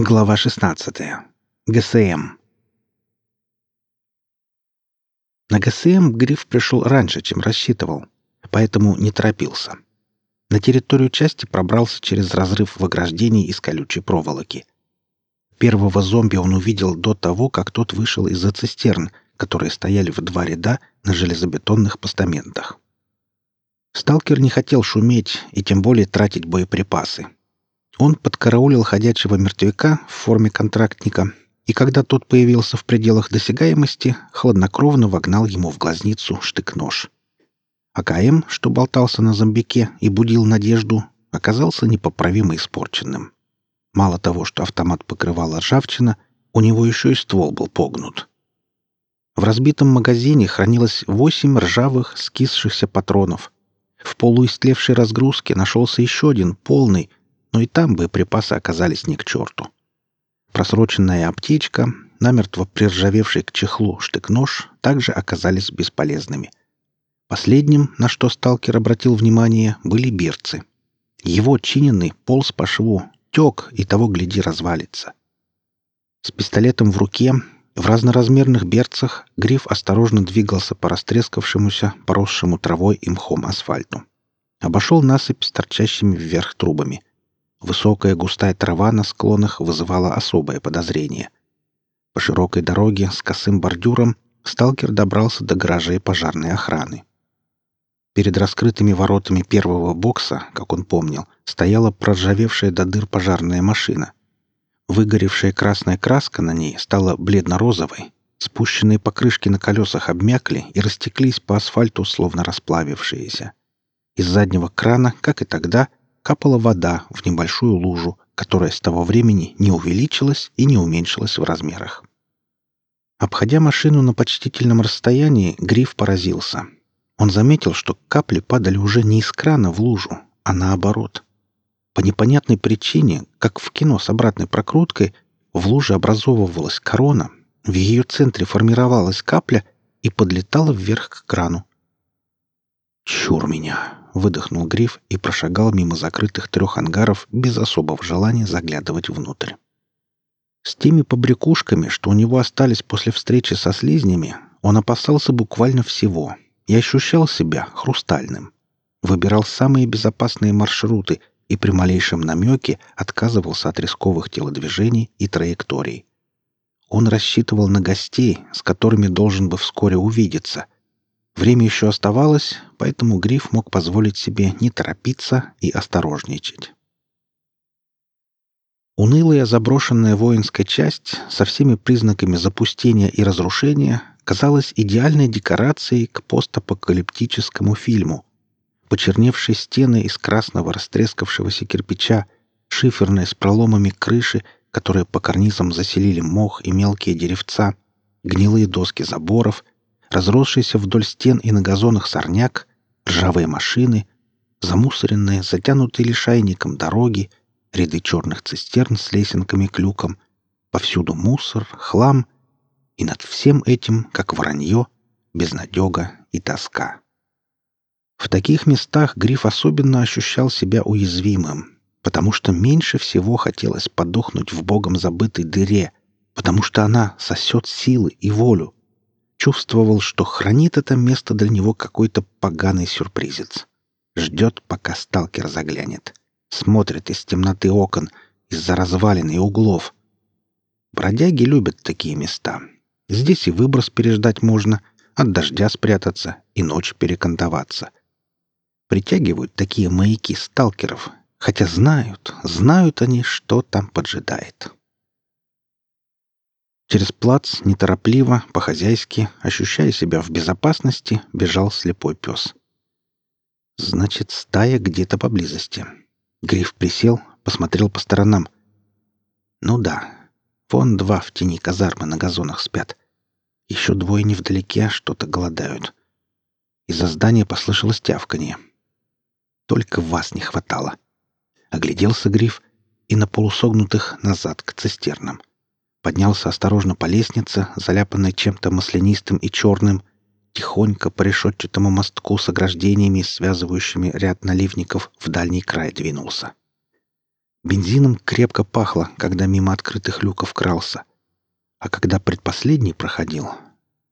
Глава 16. ГСМ. На ГСМ Гриф пришел раньше, чем рассчитывал, поэтому не торопился. На территорию части пробрался через разрыв в ограждении из колючей проволоки. Первого зомби он увидел до того, как тот вышел из-за цистерн, которые стояли в два ряда на железобетонных постаментах. Сталкер не хотел шуметь и тем более тратить боеприпасы, он подкараулил ходячего мертвяка в форме контрактника, и когда тот появился в пределах досягаемости, хладнокровно вогнал ему в глазницу штык-нож. АКМ, что болтался на зомбике и будил надежду, оказался непоправимо испорченным. Мало того, что автомат покрывала ржавчина, у него еще и ствол был погнут. В разбитом магазине хранилось восемь ржавых, скисшихся патронов. В полуистлевшей разгрузке нашелся еще один, полный, но и там боеприпасы оказались не к черту. Просроченная аптечка, намертво приржавевший к чехлу штык-нож также оказались бесполезными. Последним, на что сталкер обратил внимание, были берцы. Его чиненный полз по шву, тек и того, гляди, развалится. С пистолетом в руке, в разноразмерных берцах, гриф осторожно двигался по растрескавшемуся, поросшему травой и мхом асфальту. Обошел насыпь с торчащими вверх трубами. Высокая густая трава на склонах вызывала особое подозрение. По широкой дороге с косым бордюром сталкер добрался до гаражей пожарной охраны. Перед раскрытыми воротами первого бокса, как он помнил, стояла проржавевшая до дыр пожарная машина. Выгоревшая красная краска на ней стала бледно-розовой, спущенные покрышки на колесах обмякли и растеклись по асфальту, словно расплавившиеся. Из заднего крана, как и тогда, капала вода в небольшую лужу, которая с того времени не увеличилась и не уменьшилась в размерах. Обходя машину на почтительном расстоянии, Гриф поразился. Он заметил, что капли падали уже не из крана в лужу, а наоборот. По непонятной причине, как в кино с обратной прокруткой, в луже образовывалась корона, в ее центре формировалась капля и подлетала вверх к крану. «Чур меня!» — выдохнул Гриф и прошагал мимо закрытых трех ангаров без особого желания заглядывать внутрь. С теми побрякушками, что у него остались после встречи со слизнями, он опасался буквально всего и ощущал себя хрустальным. Выбирал самые безопасные маршруты и при малейшем намеке отказывался от рисковых телодвижений и траекторий. Он рассчитывал на гостей, с которыми должен бы вскоре увидеться — Время еще оставалось, поэтому Гриф мог позволить себе не торопиться и осторожничать. Унылая заброшенная воинская часть со всеми признаками запустения и разрушения казалась идеальной декорацией к постапокалиптическому фильму. Почерневшие стены из красного растрескавшегося кирпича, шиферные с проломами крыши, которые по карнизам заселили мох и мелкие деревца, гнилые доски заборов — разросшийся вдоль стен и на газонах сорняк, ржавые машины, замусоренные, затянутые лишайником дороги, ряды черных цистерн с лесенками-клюком, повсюду мусор, хлам, и над всем этим, как вранье, безнадега и тоска. В таких местах Гриф особенно ощущал себя уязвимым, потому что меньше всего хотелось подохнуть в богом забытой дыре, потому что она сосет силы и волю, чувствовал, что хранит это место для него какой-то поганый сюрпризец. Ждет, пока сталкер заглянет. Смотрит из темноты окон, из-за развалин и углов. Бродяги любят такие места. Здесь и выброс переждать можно, от дождя спрятаться и ночь перекантоваться. Притягивают такие маяки сталкеров, хотя знают, знают они, что там поджидает. Через плац, неторопливо, по-хозяйски, ощущая себя в безопасности, бежал слепой пес. Значит, стая где-то поблизости. Гриф присел, посмотрел по сторонам. Ну да, вон два в тени казармы на газонах спят. Еще двое невдалеке что-то голодают. Из-за здания послышалось тявканье. Только вас не хватало. Огляделся Гриф и на полусогнутых назад к цистернам поднялся осторожно по лестнице, заляпанной чем-то маслянистым и черным, тихонько по решетчатому мостку с ограждениями, связывающими ряд наливников, в дальний край двинулся. Бензином крепко пахло, когда мимо открытых люков крался. А когда предпоследний проходил,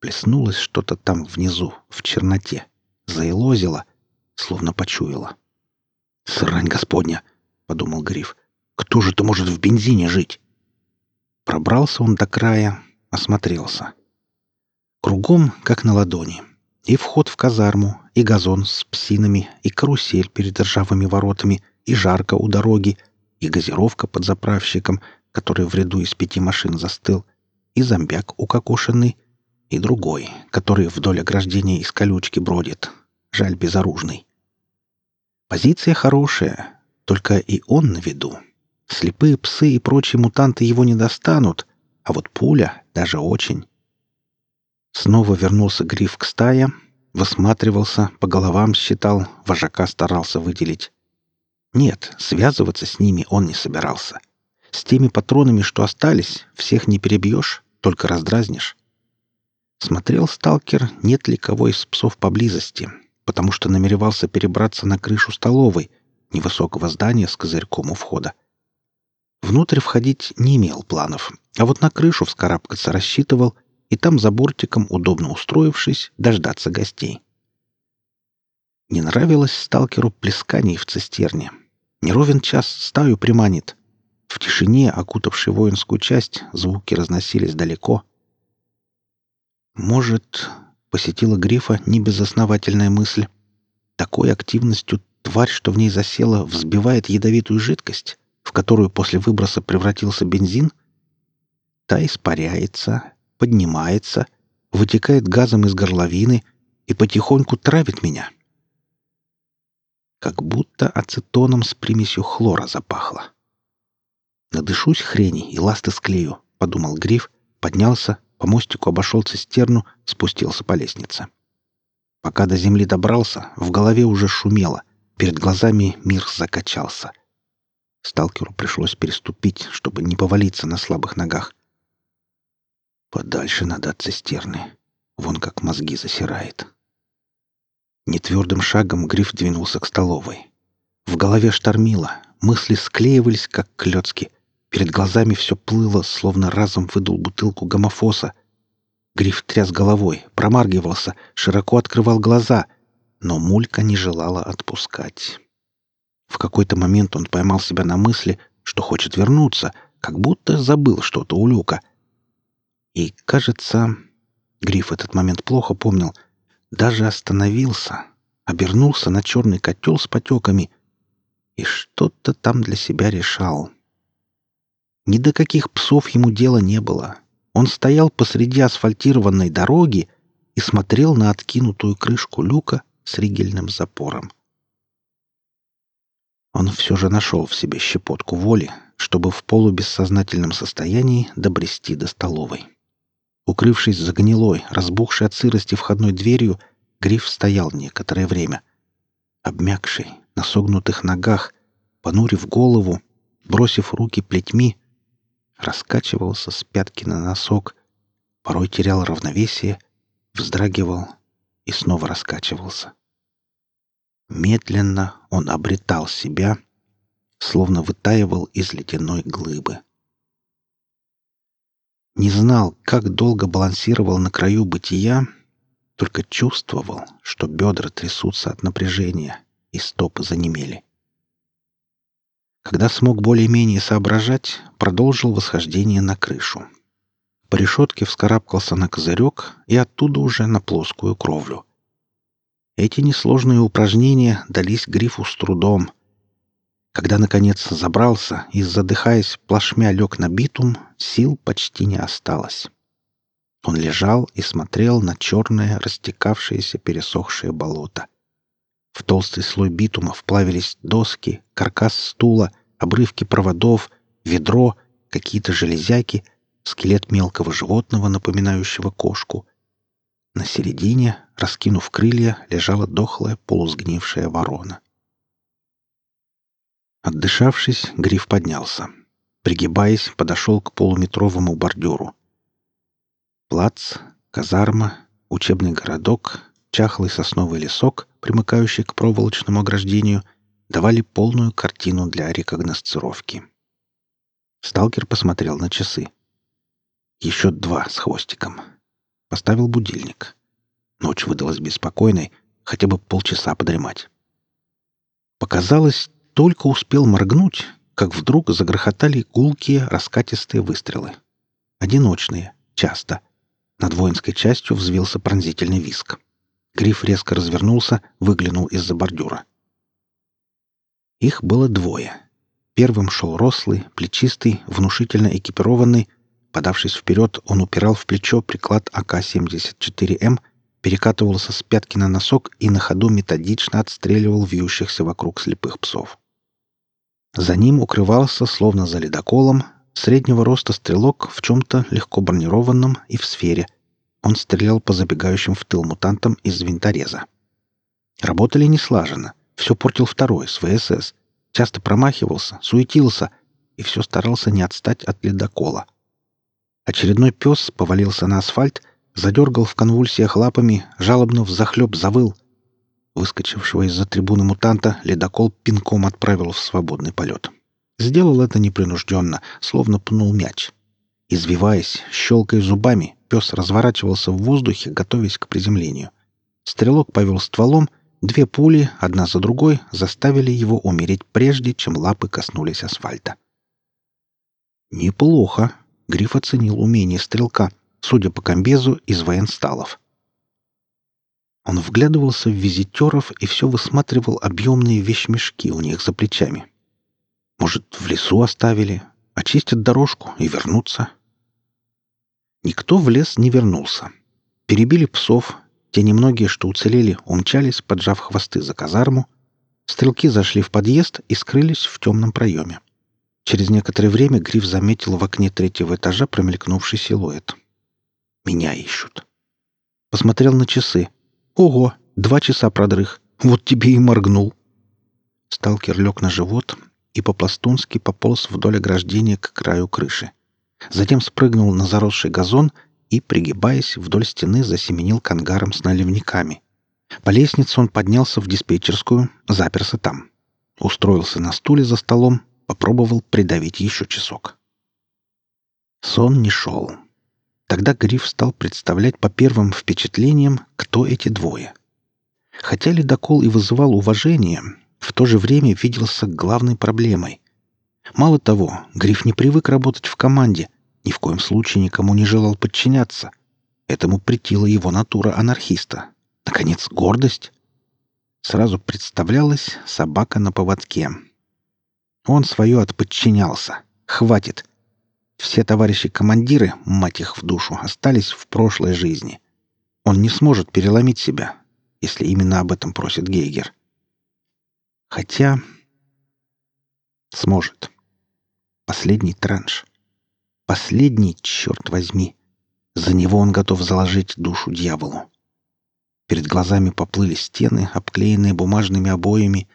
плеснулось что-то там внизу, в черноте. Заилозило, словно почуяло. «Срань господня!» — подумал Гриф. «Кто же это может в бензине жить?» Пробрался он до края, осмотрелся. Кругом, как на ладони. И вход в казарму, и газон с псинами, и карусель перед ржавыми воротами, и жарко у дороги, и газировка под заправщиком, который в ряду из пяти машин застыл, и зомбяк укокошенный, и другой, который вдоль ограждения из колючки бродит. Жаль, безоружный. Позиция хорошая, только и он на виду. Слепые псы и прочие мутанты его не достанут, а вот пуля даже очень. Снова вернулся гриф к стае, высматривался, по головам считал, вожака старался выделить. Нет, связываться с ними он не собирался. С теми патронами, что остались, всех не перебьешь, только раздразнишь. Смотрел сталкер, нет ли кого из псов поблизости, потому что намеревался перебраться на крышу столовой, невысокого здания с козырьком у входа. Внутрь входить не имел планов, а вот на крышу вскарабкаться рассчитывал и там за бортиком, удобно устроившись, дождаться гостей. Не нравилось сталкеру плесканий в цистерне. Неровен час стаю приманит. В тишине, окутавшей воинскую часть, звуки разносились далеко. Может, посетила Грифа небезосновательная мысль. Такой активностью тварь, что в ней засела, взбивает ядовитую жидкость, которую после выброса превратился бензин? Та испаряется, поднимается, вытекает газом из горловины и потихоньку травит меня. Как будто ацетоном с примесью хлора запахло. «Надышусь хрени и ласты склею», — подумал Гриф, поднялся, по мостику обошел цистерну, спустился по лестнице. Пока до земли добрался, в голове уже шумело, перед глазами мир закачался. Сталкеру пришлось переступить, чтобы не повалиться на слабых ногах. Подальше надо от цистерны. Вон как мозги засирает. Нетвердым шагом Гриф двинулся к столовой. В голове штормило, мысли склеивались, как клёцки. Перед глазами все плыло, словно разом выдул бутылку гомофоса. Гриф тряс головой, промаргивался, широко открывал глаза, но мулька не желала отпускать. В какой-то момент он поймал себя на мысли, что хочет вернуться, как будто забыл что-то у люка — и, кажется, Гриф этот момент плохо помнил, даже остановился, обернулся на черный котел с потеками и что-то там для себя решал. Ни до каких псов ему дела не было. Он стоял посреди асфальтированной дороги и смотрел на откинутую крышку люка с ригельным запором. Он все же нашел в себе щепотку воли, чтобы в полубессознательном состоянии добрести до столовой. Укрывшись за гнилой, разбухшей от сырости входной дверью, Гриф стоял некоторое время. Обмякший, на согнутых ногах, понурив голову, бросив руки плетьми, раскачивался с пятки на носок, порой терял равновесие, вздрагивал и снова раскачивался. Медленно он обретал себя, словно вытаивал из ледяной глыбы. Не знал, как долго балансировал на краю бытия, только чувствовал, что бедра трясутся от напряжения и стопы занемели. Когда смог более-менее соображать, продолжил восхождение на крышу. По решетке вскарабкался на козырек и оттуда уже на плоскую кровлю. Эти несложные упражнения дались Грифу с трудом — когда, наконец, забрался и, задыхаясь, плашмя лег на битум, сил почти не осталось. Он лежал и смотрел на черное, растекавшееся, пересохшее болото. В толстый слой битума вплавились доски, каркас стула, обрывки проводов, ведро, какие-то железяки, скелет мелкого животного, напоминающего кошку. На середине, раскинув крылья, лежала дохлая полусгнившая ворона. Отдышавшись, Гриф поднялся. Пригибаясь, подошел к полуметровому бордюру. Плац, казарма, учебный городок, чахлый сосновый лесок, примыкающий к проволочному ограждению, давали полную картину для рекогносцировки. Сталкер посмотрел на часы. Еще два с хвостиком. Поставил будильник. Ночь выдалась беспокойной, хотя бы полчаса подремать. Показалось, только успел моргнуть, как вдруг загрохотали гулкие раскатистые выстрелы. Одиночные, часто. Над воинской частью взвился пронзительный виск. Гриф резко развернулся, выглянул из-за бордюра. Их было двое. Первым шел рослый, плечистый, внушительно экипированный. Подавшись вперед, он упирал в плечо приклад АК-74М, перекатывался с пятки на носок и на ходу методично отстреливал вьющихся вокруг слепых псов. За ним укрывался, словно за ледоколом, среднего роста стрелок в чем-то легко бронированном и в сфере. Он стрелял по забегающим в тыл мутантам из винтореза. Работали неслаженно. Все портил второй, с ВСС — часто промахивался, суетился и все старался не отстать от ледокола. Очередной пес повалился на асфальт, задергал в конвульсиях лапами, жалобно взахлеб завыл. Выскочившего из-за трибуны мутанта ледокол пинком отправил в свободный полет. Сделал это непринужденно, словно пнул мяч. Извиваясь, щелкая зубами, пес разворачивался в воздухе, готовясь к приземлению. Стрелок повел стволом — Две пули, одна за другой, заставили его умереть прежде, чем лапы коснулись асфальта. Неплохо. Гриф оценил умение стрелка, судя по комбезу из военсталов. Он вглядывался в визитеров и все высматривал объемные вещмешки у них за плечами. Может, в лесу оставили, очистят дорожку и вернутся. Никто в лес не вернулся. Перебили псов, те немногие, что уцелели, умчались, поджав хвосты за казарму. Стрелки зашли в подъезд и скрылись в темном проеме. Через некоторое время Гриф заметил в окне третьего этажа промелькнувший силуэт. «Меня ищут». Посмотрел на часы. «Ого! Два часа продрых. Вот тебе и моргнул». Сталкер лег на живот и по-пластунски пополз вдоль ограждения к краю крыши. Затем спрыгнул на заросший газон и, пригибаясь, вдоль стены засеменил к ангарам с наливниками. По лестнице он поднялся в диспетчерскую, заперся там. Устроился на стуле за столом, попробовал придавить еще часок. Сон не шел. Тогда Гриф стал представлять по первым впечатлениям, кто эти двое. Хотя ледокол и вызывал уважение, в то же время виделся главной проблемой. Мало того, Гриф не привык работать в команде, ни в коем случае никому не желал подчиняться. Этому притила его натура анархиста. Наконец, гордость. Сразу представлялась собака на поводке. Он свое отподчинялся. Хватит. Все товарищи-командиры, мать их в душу, остались в прошлой жизни. Он не сможет переломить себя, если именно об этом просит Гейгер. Хотя... Сможет. Последний транш. Последний, черт возьми. За него он готов заложить душу дьяволу. Перед глазами поплыли стены, обклеенные бумажными обоями,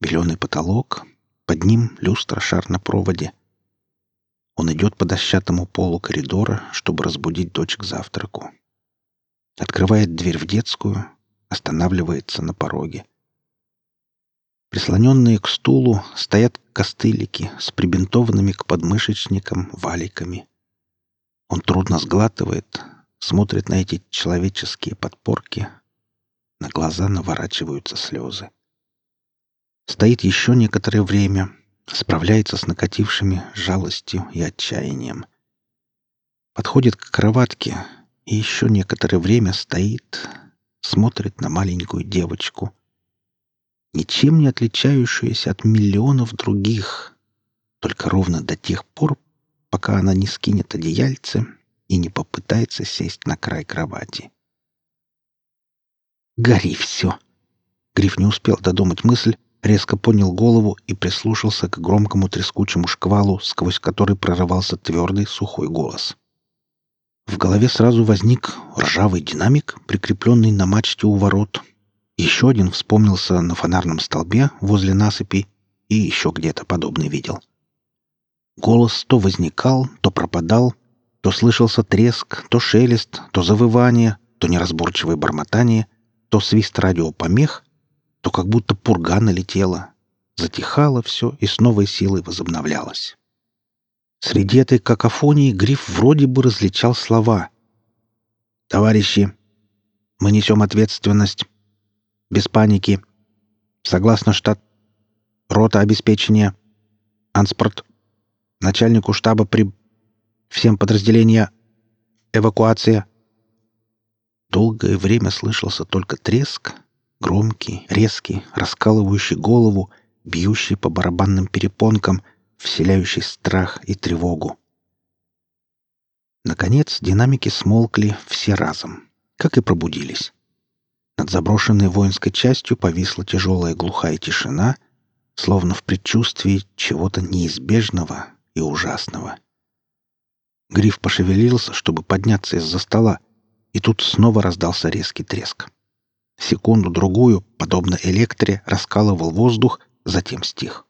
беленый потолок, под ним люстра-шар на проводе. Он идет по дощатому полу коридора, чтобы разбудить дочь к завтраку. Открывает дверь в детскую, останавливается на пороге. Прислоненные к стулу стоят костылики с прибинтованными к подмышечникам валиками. Он трудно сглатывает, смотрит на эти человеческие подпорки. На глаза наворачиваются слезы. Стоит еще некоторое время, справляется с накатившими жалостью и отчаянием. Подходит к кроватке и еще некоторое время стоит, смотрит на маленькую девочку, ничем не отличающуюся от миллионов других, только ровно до тех пор, пока она не скинет одеяльце и не попытается сесть на край кровати. «Гори все!» Гриф не успел додумать мысль, резко поднял голову и прислушался к громкому трескучему шквалу, сквозь который прорывался твердый сухой голос. В голове сразу возник ржавый динамик, прикрепленный на мачте у ворот, еще один вспомнился на фонарном столбе возле насыпи и еще где-то подобный видел. Голос то возникал, то пропадал, то слышался треск, то шелест, то завывание, то неразборчивое бормотание, то свист радиопомех, то как будто пурга налетела. Затихало все и с новой силой возобновлялось. Среди этой какофонии Гриф вроде бы различал слова. «Товарищи, мы несем ответственность. Без паники. Согласно штат. Рота обеспечения. Анспорт. Начальнику штаба при... Всем подразделения. Эвакуация». Долгое время слышался только треск, громкий, резкий, раскалывающий голову, бьющий по барабанным перепонкам, вселяющий страх и тревогу. Наконец динамики смолкли все разом, как и пробудились. Над заброшенной воинской частью повисла тяжелая глухая тишина, словно в предчувствии чего-то неизбежного и ужасного. Гриф пошевелился, чтобы подняться из-за стола, и тут снова раздался резкий треск. Секунду-другую, подобно электре, раскалывал воздух, затем стих.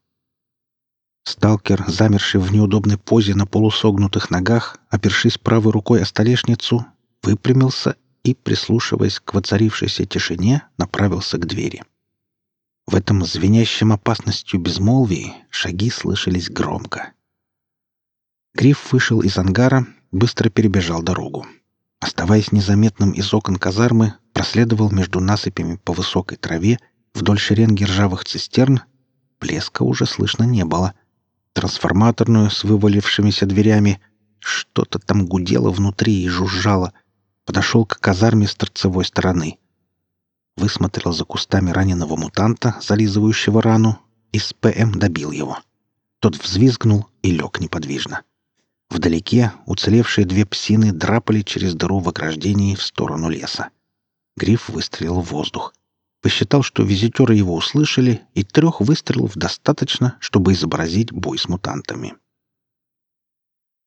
Сталкер, замерший в неудобной позе на полусогнутых ногах, опершись правой рукой о столешницу, выпрямился и, прислушиваясь к воцарившейся тишине, направился к двери. В этом звенящем опасностью безмолвии шаги слышались громко. Гриф вышел из ангара, быстро перебежал дорогу. Оставаясь незаметным из окон казармы, проследовал между насыпями по высокой траве вдоль шеренги ржавых цистерн. Плеска уже слышно не было. Трансформаторную с вывалившимися дверями. Что-то там гудело внутри и жужжало. Подошел к казарме с торцевой стороны. Высмотрел за кустами раненого мутанта, зализывающего рану, и с ПМ добил его. Тот взвизгнул и лег неподвижно. Вдалеке уцелевшие две псины драпали через дыру в ограждении в сторону леса. Гриф выстрелил в воздух. Посчитал, что визитеры его услышали, и трех выстрелов достаточно, чтобы изобразить бой с мутантами.